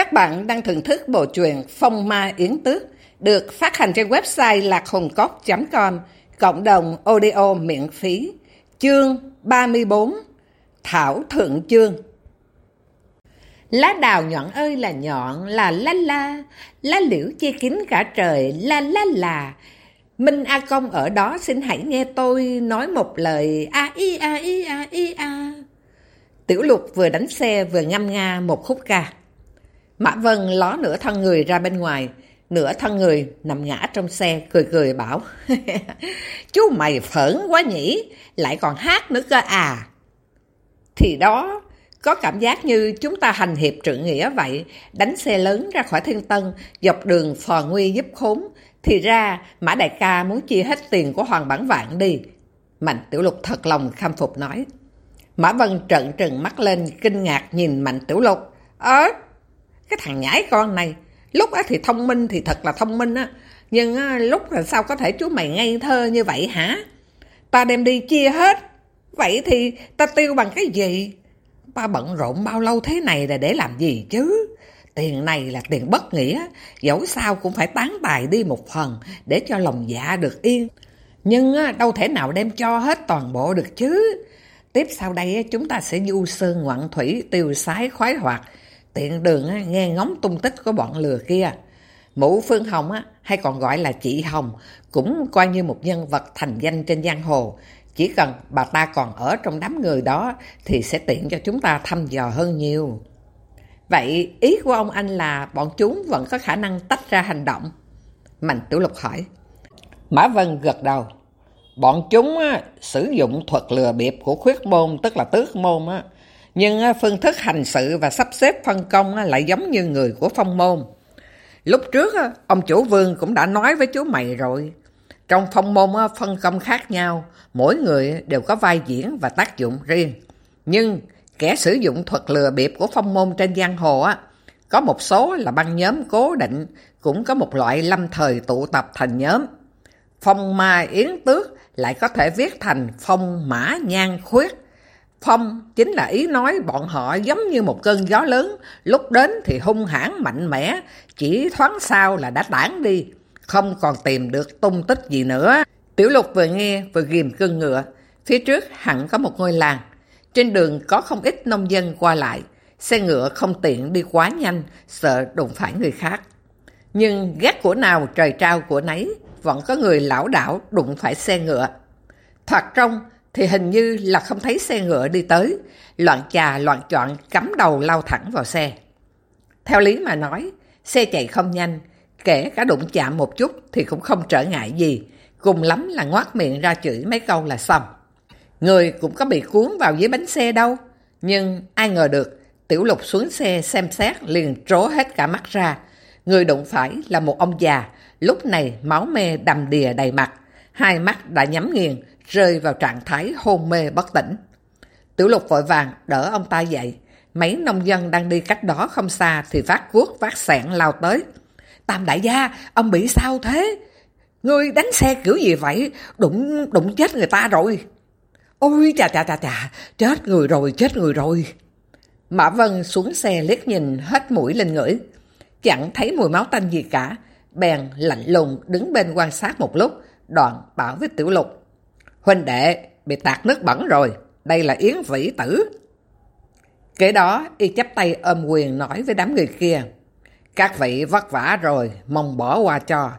Các bạn đang thưởng thức bộ truyện Phong Ma Yến Tước, được phát hành trên website lạc.com cộng đồng audio miễn phí. Chương 34 Thảo Thượng Chương. Lá đào nhọn ơi là nhọn, là la la. Lá liễu che kín cả trời la la là. Minh A Công ở đó, xin hãy nghe tôi nói một lời. A i a i a i a. Tiểu lục vừa đánh xe vừa ngâm nga một khúc ca. Mã Vân ló nửa thân người ra bên ngoài, nửa thân người nằm ngã trong xe, cười cười bảo. Chú mày phởn quá nhỉ, lại còn hát nữa cơ à. Thì đó, có cảm giác như chúng ta hành hiệp trượng nghĩa vậy, đánh xe lớn ra khỏi Thiên Tân, dọc đường phò nguy giúp khốn. Thì ra, Mã Đại ca muốn chia hết tiền của Hoàng Bản Vạn đi. Mạnh Tiểu Lục thật lòng khâm phục nói. Mã Vân trợn trừng mắt lên, kinh ngạc nhìn Mạnh Tiểu Lục. Ơ, cái thằng nhãi con này, lúc á thì thông minh thì thật là thông minh á, nhưng á, lúc là sao có thể chú mày ngây thơ như vậy hả? Ta đem đi chia hết, vậy thì ta tiêu bằng cái gì? Ta bận rộn bao lâu thế này là để làm gì chứ? Tiền này là tiền bất nghĩa, dẫu sao cũng phải tán tài đi một phần để cho lòng dạ được yên. Nhưng á, đâu thể nào đem cho hết toàn bộ được chứ. Tiếp sau đây chúng ta sẽ du sơn ngoạn thủy tiêu sái khoái hoạt, tiện đường á, nghe ngóng tung tích của bọn lừa kia. Mụ Phương Hồng á, hay còn gọi là chị Hồng cũng coi như một nhân vật thành danh trên giang hồ. Chỉ cần bà ta còn ở trong đám người đó thì sẽ tiện cho chúng ta thăm dò hơn nhiều. Vậy ý của ông anh là bọn chúng vẫn có khả năng tách ra hành động? Mạnh Tiểu Lục hỏi. Mã Vân gật đầu. Bọn chúng á, sử dụng thuật lừa bịp của khuyết môn tức là tước môn á, nhưng à, phương thức hành sự và sắp xếp phân công à, lại giống như người của phong môn. Lúc trước, à, ông chủ vương cũng đã nói với chú mày rồi. Trong phong môn phân công khác nhau, mỗi người đều có vai diễn và tác dụng riêng. Nhưng kẻ sử dụng thuật lừa bịp của phong môn trên giang hồ có một số là băng nhóm cố định, cũng có một loại lâm thời tụ tập thành nhóm. Phong ma yến tước lại có thể viết thành phong mã nhan khuyết, Phong chính là ý nói bọn họ giống như một cơn gió lớn, lúc đến thì hung hãn mạnh mẽ, chỉ thoáng sau là đã tản đi, không còn tìm được tung tích gì nữa. Tiểu lục vừa nghe vừa ghim cưng ngựa, phía trước hẳn có một ngôi làng. Trên đường có không ít nông dân qua lại, xe ngựa không tiện đi quá nhanh, sợ đụng phải người khác. Nhưng ghét của nào trời trao của nấy, vẫn có người lão đảo đụng phải xe ngựa. Thoạt trong, thì hình như là không thấy xe ngựa đi tới, loạn trà loạn chọn cắm đầu lao thẳng vào xe. Theo lý mà nói, xe chạy không nhanh, kể cả đụng chạm một chút thì cũng không trở ngại gì, cùng lắm là ngoát miệng ra chửi mấy câu là xong. Người cũng có bị cuốn vào dưới bánh xe đâu, nhưng ai ngờ được, tiểu lục xuống xe xem xét liền trố hết cả mắt ra. Người đụng phải là một ông già, lúc này máu me đầm đìa đầy mặt, hai mắt đã nhắm nghiền, rơi vào trạng thái hôn mê bất tỉnh. Tiểu lục vội vàng đỡ ông ta dậy. Mấy nông dân đang đi cách đó không xa thì phát cuốc vác sẹn lao tới. Tam đại gia, ông bị sao thế? Ngươi đánh xe kiểu gì vậy? Đụng, đụng chết người ta rồi. Ôi chà chà chà chà, chết người rồi, chết người rồi. Mã Vân xuống xe liếc nhìn hết mũi lên ngửi. Chẳng thấy mùi máu tanh gì cả. Bèn lạnh lùng đứng bên quan sát một lúc, đoạn bảo với tiểu lục. Huynh đệ, bị tạt nước bẩn rồi, đây là Yến Vĩ Tử. Kế đó, y chấp tay ôm quyền nói với đám người kia. Các vị vất vả rồi, mong bỏ qua cho.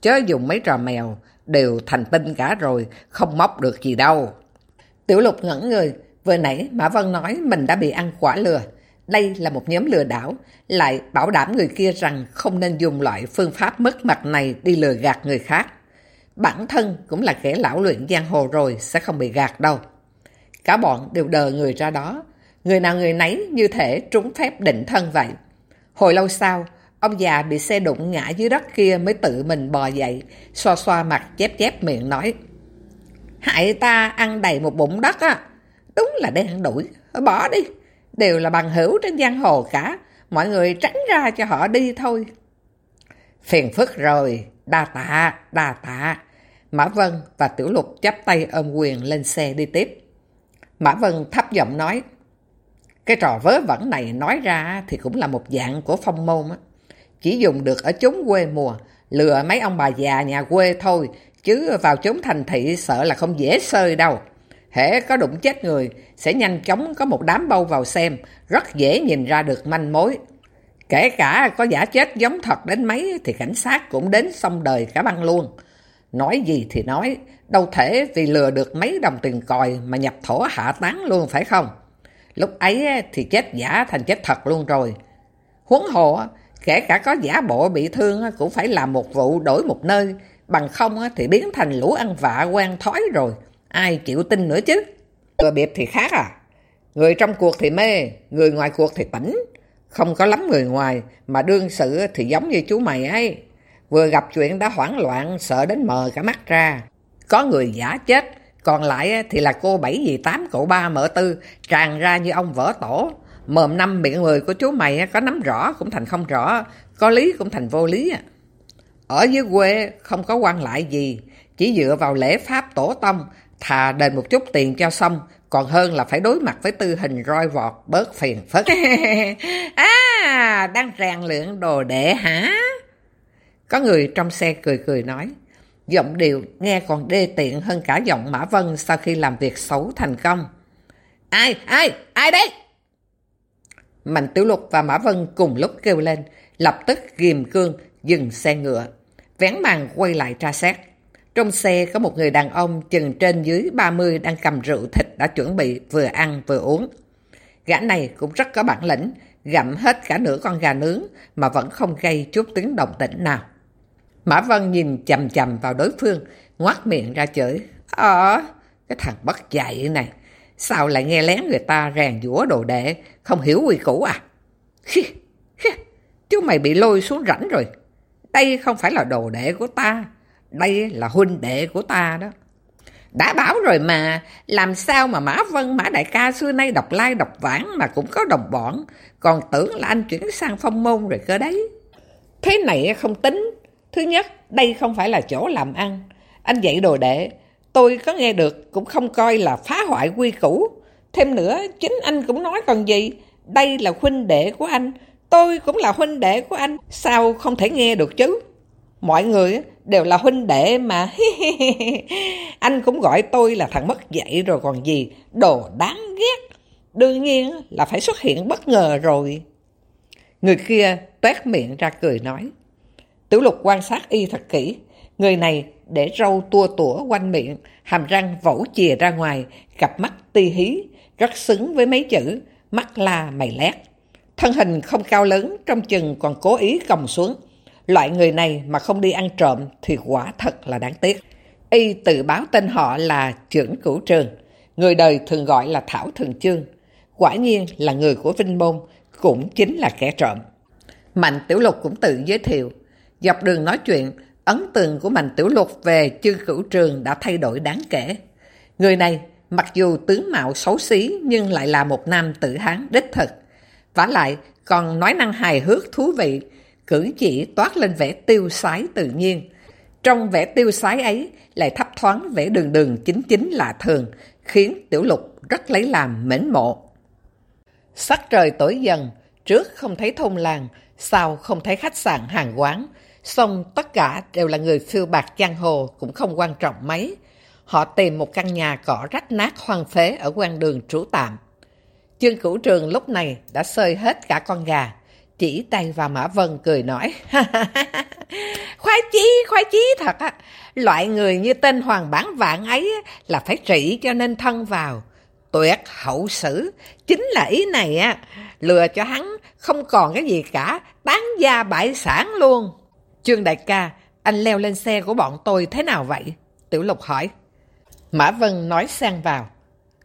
Chớ dùng mấy trò mèo, đều thành tinh cả rồi, không móc được gì đâu. Tiểu lục ngẩn người, vừa nãy Mã Vân nói mình đã bị ăn quả lừa. Đây là một nhóm lừa đảo, lại bảo đảm người kia rằng không nên dùng loại phương pháp mất mặt này đi lừa gạt người khác bản thân cũng là kẻ lão luyện giang hồ rồi, sẽ không bị gạt đâu. Cả bọn đều đờ người ra đó, người nào người nấy như thể trúng phép định thân vậy. Hồi lâu sau, ông già bị xe đụng ngã dưới đất kia mới tự mình bò dậy, xoa xoa mặt chép chép miệng nói. Hại ta ăn đầy một bụng đất á, đúng là đen đuổi, bỏ đi, đều là bằng hữu trên giang hồ cả, mọi người tránh ra cho họ đi thôi. Phiền phức rồi, đa tạ, đa tạ. Mã Vân và Tiểu Lục chắp tay ôm quyền lên xe đi tiếp. Mã Vân thấp giọng nói, Cái trò vớ vẩn này nói ra thì cũng là một dạng của phong môn á. Chỉ dùng được ở chốn quê mùa, lừa mấy ông bà già nhà quê thôi, chứ vào chốn thành thị sợ là không dễ sơi đâu. Hễ có đụng chết người, sẽ nhanh chóng có một đám bâu vào xem, rất dễ nhìn ra được manh mối. Kể cả có giả chết giống thật đến mấy thì cảnh sát cũng đến xong đời cả băng luôn. Nói gì thì nói, đâu thể vì lừa được mấy đồng tiền còi mà nhập thổ hạ tán luôn phải không? Lúc ấy thì chết giả thành chết thật luôn rồi. Huống hồ, kể cả có giả bộ bị thương cũng phải làm một vụ đổi một nơi, bằng không thì biến thành lũ ăn vạ quen thói rồi. Ai chịu tin nữa chứ? Vừa biệt thì khác à? Người trong cuộc thì mê, người ngoài cuộc thì tỉnh. Không có lắm người ngoài, mà đương sự thì giống như chú mày ấy. Vừa gặp chuyện đã hoảng loạn, sợ đến mờ cả mắt ra. Có người giả chết, còn lại thì là cô bảy dì tám cậu ba mợ tư, tràn ra như ông vỡ tổ. Mồm năm miệng người của chú mày có nắm rõ cũng thành không rõ, có lý cũng thành vô lý. Ở dưới quê không có quan lại gì, chỉ dựa vào lễ pháp tổ tông, thà đền một chút tiền cho xong, còn hơn là phải đối mặt với tư hình roi vọt bớt phiền phức. à, đang rèn luyện đồ đệ hả? Có người trong xe cười cười nói. Giọng điệu nghe còn đê tiện hơn cả giọng Mã Vân sau khi làm việc xấu thành công. Ai, ai, ai đấy? Mạnh Tiểu Lục và Mã Vân cùng lúc kêu lên, lập tức ghim cương, dừng xe ngựa. Vén màn quay lại tra xét. Trong xe có một người đàn ông chừng trên dưới 30 đang cầm rượu thịt đã chuẩn bị vừa ăn vừa uống. Gã này cũng rất có bản lĩnh, gặm hết cả nửa con gà nướng mà vẫn không gây chút tiếng động tĩnh nào. Mã Văn nhìn chầm chầm vào đối phương, ngoát miệng ra chửi. Ờ, cái thằng bất dạy này, sao lại nghe lén người ta rèn dũa đồ đệ, không hiểu quy củ à? Khi, khi, chú mày bị lôi xuống rảnh rồi. Đây không phải là đồ đệ của ta, đây là huynh đệ của ta đó. Đã bảo rồi mà, làm sao mà Mã Vân, Mã Đại ca xưa nay đọc lai đọc vãng mà cũng có đồng bọn, còn tưởng là anh chuyển sang phong môn rồi cơ đấy. Thế này không tính, Thứ nhất, đây không phải là chỗ làm ăn. Anh dạy đồ đệ, tôi có nghe được cũng không coi là phá hoại quy củ. Thêm nữa, chính anh cũng nói còn gì, đây là huynh đệ của anh, tôi cũng là huynh đệ của anh, sao không thể nghe được chứ? Mọi người đều là huynh đệ mà. anh cũng gọi tôi là thằng mất dạy rồi còn gì, đồ đáng ghét. Đương nhiên là phải xuất hiện bất ngờ rồi. Người kia tét miệng ra cười nói. Tiểu lục quan sát y thật kỹ. Người này để râu tua tủa quanh miệng, hàm răng vỗ chìa ra ngoài, cặp mắt ti hí, rất xứng với mấy chữ, mắt la mày lét. Thân hình không cao lớn, trong chừng còn cố ý còng xuống. Loại người này mà không đi ăn trộm thì quả thật là đáng tiếc. Y tự báo tên họ là trưởng cửu trường, người đời thường gọi là Thảo Thường Chương. Quả nhiên là người của Vinh Môn, cũng chính là kẻ trộm. Mạnh Tiểu Lục cũng tự giới thiệu, Dọc đường nói chuyện, ấn tượng của Mạnh Tiểu Lục về chư cửu trường đã thay đổi đáng kể. Người này, mặc dù tướng mạo xấu xí nhưng lại là một nam tử hán đích thực. vả lại, còn nói năng hài hước thú vị, cử chỉ toát lên vẻ tiêu sái tự nhiên. Trong vẻ tiêu sái ấy lại thấp thoáng vẻ đường đường chính chính lạ thường, khiến Tiểu Lục rất lấy làm mến mộ. Sắc trời tối dần, trước không thấy thôn làng, sau không thấy khách sạn hàng quán, Xong tất cả đều là người phiêu bạc giang hồ cũng không quan trọng mấy. Họ tìm một căn nhà cỏ rách nát hoang phế ở quan đường trú tạm. Chương cửu trường lúc này đã sơi hết cả con gà. Chỉ tay vào Mã Vân cười nói. khoái chí, khoái chí thật á. Loại người như tên Hoàng Bản Vạn ấy là phải trị cho nên thân vào. Tuyệt hậu sử, chính là ý này á. Lừa cho hắn không còn cái gì cả, bán gia bại sản luôn. Trương đại ca, anh leo lên xe của bọn tôi thế nào vậy? Tiểu Lục hỏi. Mã Vân nói sang vào.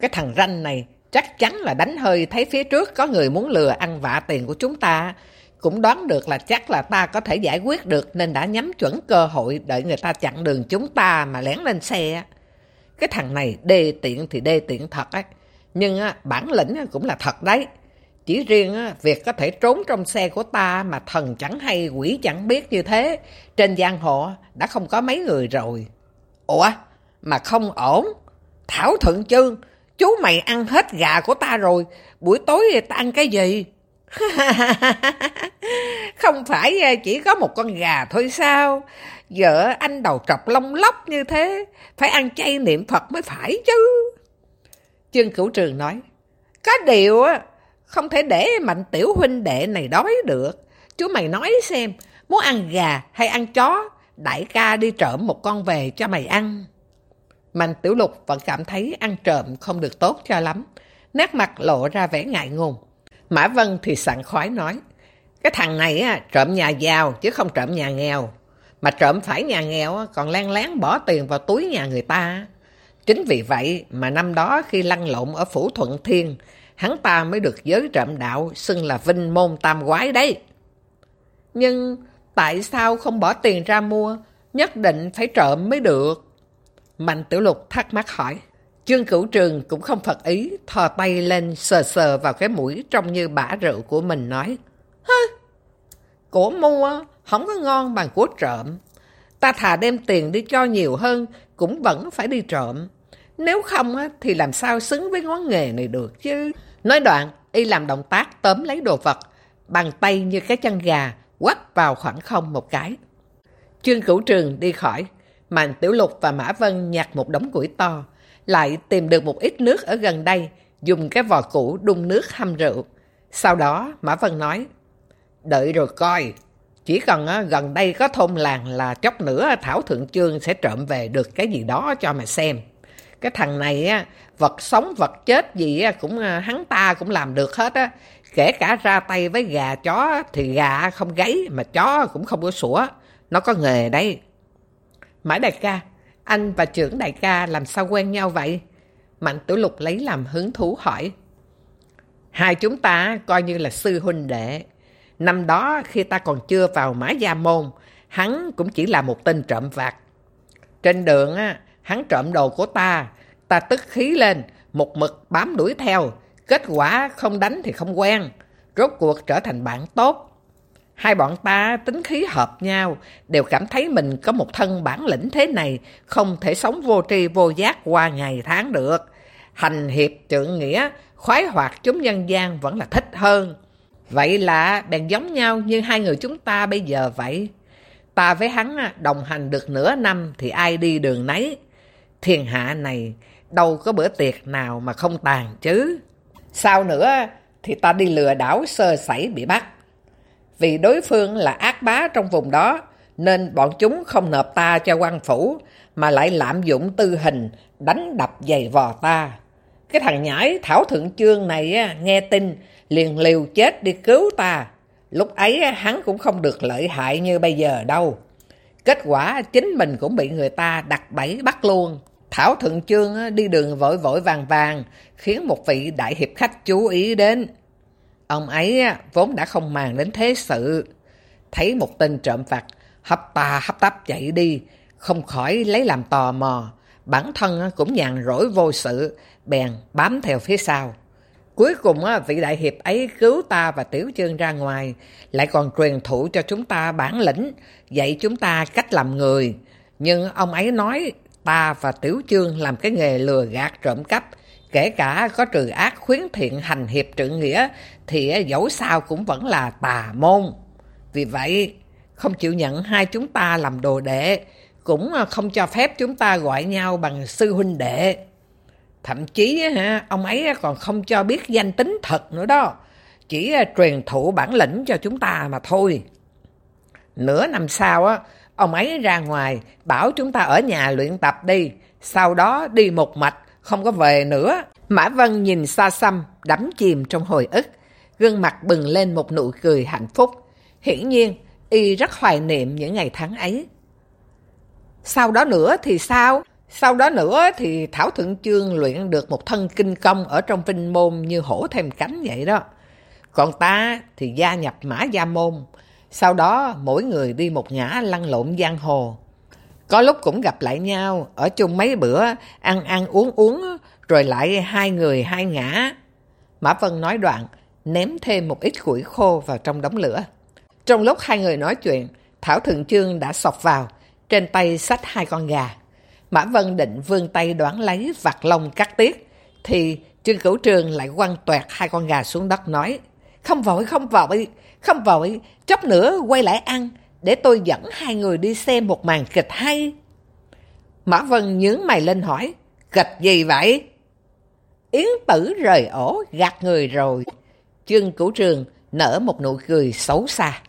Cái thằng ranh này chắc chắn là đánh hơi thấy phía trước có người muốn lừa ăn vạ tiền của chúng ta. Cũng đoán được là chắc là ta có thể giải quyết được nên đã nhắm chuẩn cơ hội đợi người ta chặn đường chúng ta mà lén lên xe. Cái thằng này đê tiện thì đê tiện thật ấy. Nhưng bản lĩnh cũng là thật đấy. Chỉ riêng á, việc có thể trốn trong xe của ta mà thần chẳng hay quỷ chẳng biết như thế, trên giang hồ đã không có mấy người rồi. Ủa, mà không ổn. Thảo Thượng Chương, chú mày ăn hết gà của ta rồi, buổi tối ta ăn cái gì? Không phải à, chỉ có một con gà thôi sao? Vợ anh đầu trọc lông lóc như thế, phải ăn chay niệm Phật mới phải chứ. Trương Cửu Trường nói, có điều á, không thể để mạnh tiểu huynh đệ này đói được. Chú mày nói xem, muốn ăn gà hay ăn chó, đại ca đi trộm một con về cho mày ăn. Mạnh tiểu lục vẫn cảm thấy ăn trộm không được tốt cho lắm. Nét mặt lộ ra vẻ ngại ngùng. Mã Vân thì sẵn khoái nói, cái thằng này á, trộm nhà giàu chứ không trộm nhà nghèo. Mà trộm phải nhà nghèo còn lan láng bỏ tiền vào túi nhà người ta. Chính vì vậy mà năm đó khi lăn lộn ở Phủ Thuận Thiên, hắn ta mới được giới trộm đạo xưng là vinh môn tam quái đấy. Nhưng tại sao không bỏ tiền ra mua, nhất định phải trộm mới được? Mạnh Tiểu Lục thắc mắc hỏi. Trương Cửu Trường cũng không phật ý, thò tay lên sờ sờ vào cái mũi trông như bã rượu của mình nói. Hơ, của mua không có ngon bằng của trộm. Ta thà đem tiền đi cho nhiều hơn, cũng vẫn phải đi trộm. Nếu không thì làm sao xứng với ngón nghề này được chứ. Nói đoạn, y làm động tác tóm lấy đồ vật, bằng tay như cái chân gà, quắt vào khoảng không một cái. Trương Cửu Trường đi khỏi, Mạnh Tiểu Lục và Mã Vân nhặt một đống củi to, lại tìm được một ít nước ở gần đây, dùng cái vò cũ đun nước hâm rượu. Sau đó Mã Vân nói, đợi rồi coi, chỉ cần gần đây có thôn làng là chốc nữa Thảo Thượng Trương sẽ trộm về được cái gì đó cho mà xem. Cái thằng này á, vật sống vật chết gì cũng à, hắn ta cũng làm được hết á. Kể cả ra tay với gà chó thì gà không gáy mà chó cũng không có sủa. Nó có nghề đấy. Mãi đại ca, anh và trưởng đại ca làm sao quen nhau vậy? Mạnh Tử Lục lấy làm hứng thú hỏi. Hai chúng ta coi như là sư huynh đệ. Năm đó khi ta còn chưa vào mã gia môn, hắn cũng chỉ là một tên trộm vặt. Trên đường, á, hắn trộm đồ của ta, ta tức khí lên, một mực bám đuổi theo. Kết quả không đánh thì không quen, rốt cuộc trở thành bạn tốt. Hai bọn ta tính khí hợp nhau, đều cảm thấy mình có một thân bản lĩnh thế này, không thể sống vô tri vô giác qua ngày tháng được. Hành hiệp trượng nghĩa, khoái hoạt chúng nhân gian vẫn là thích hơn. Vậy là bèn giống nhau như hai người chúng ta bây giờ vậy. Ta với hắn đồng hành được nửa năm thì ai đi đường nấy. Thiên hạ này đâu có bữa tiệc nào mà không tàn chứ. Sau nữa thì ta đi lừa đảo sơ sẩy bị bắt. Vì đối phương là ác bá trong vùng đó, nên bọn chúng không nộp ta cho quan phủ, mà lại lạm dụng tư hình, đánh đập giày vò ta. Cái thằng nhãi Thảo Thượng Chương này nghe tin, liền liều chết đi cứu ta. Lúc ấy hắn cũng không được lợi hại như bây giờ đâu. Kết quả chính mình cũng bị người ta đặt bẫy bắt luôn. Thảo Thượng Chương đi đường vội vội vàng vàng, khiến một vị đại hiệp khách chú ý đến. Ông ấy vốn đã không màng đến thế sự. Thấy một tên trộm vặt, hấp ta hấp tấp chạy đi, không khỏi lấy làm tò mò. Bản thân cũng nhàn rỗi vô sự, bèn bám theo phía sau. Cuối cùng vị đại hiệp ấy cứu ta và Tiểu Chương ra ngoài, lại còn truyền thụ cho chúng ta bản lĩnh, dạy chúng ta cách làm người. Nhưng ông ấy nói ta và Tiểu Chương làm cái nghề lừa gạt trộm cắp, kể cả có trừ ác khuyến thiện hành hiệp trượng nghĩa, thì dẫu sao cũng vẫn là tà môn. Vì vậy, không chịu nhận hai chúng ta làm đồ đệ, cũng à, không cho phép chúng ta gọi nhau bằng sư huynh đệ. Thậm chí ông ấy còn không cho biết danh tính thật nữa đó, chỉ à, truyền thụ bản lĩnh cho chúng ta mà thôi. Nửa năm sau, ông ấy ra ngoài bảo chúng ta ở nhà luyện tập đi, sau đó đi một mạch, không có về nữa. Mã Vân nhìn xa xăm, đắm chìm trong hồi ức, gương mặt bừng lên một nụ cười hạnh phúc. Hiển nhiên, y rất hoài niệm những ngày tháng ấy. Sau đó nữa thì sao? Sau đó nữa thì Thảo Thượng Chương luyện được một thân kinh công ở trong vinh môn như hổ thêm cánh vậy đó. Còn ta thì gia nhập mã gia môn. Sau đó mỗi người đi một ngã lăn lộn giang hồ. Có lúc cũng gặp lại nhau, ở chung mấy bữa, ăn ăn uống uống, rồi lại hai người hai ngã. Mã Vân nói đoạn, ném thêm một ít củi khô vào trong đống lửa. Trong lúc hai người nói chuyện, Thảo Thượng Trương đã sọc vào, trên tay xách hai con gà. Mã Vân định vươn tay đoán lấy vặt lông cắt tiết, Thì Trương Cửu Trường lại quăng toẹt hai con gà xuống đất nói, không vội, không vội, không vội, chốc nữa quay lại ăn, để tôi dẫn hai người đi xem một màn kịch hay. Mã Vân nhướng mày lên hỏi, kịch gì vậy? Yến tử rời ổ, gạt người rồi. Trương Cửu Trường nở một nụ cười xấu xa.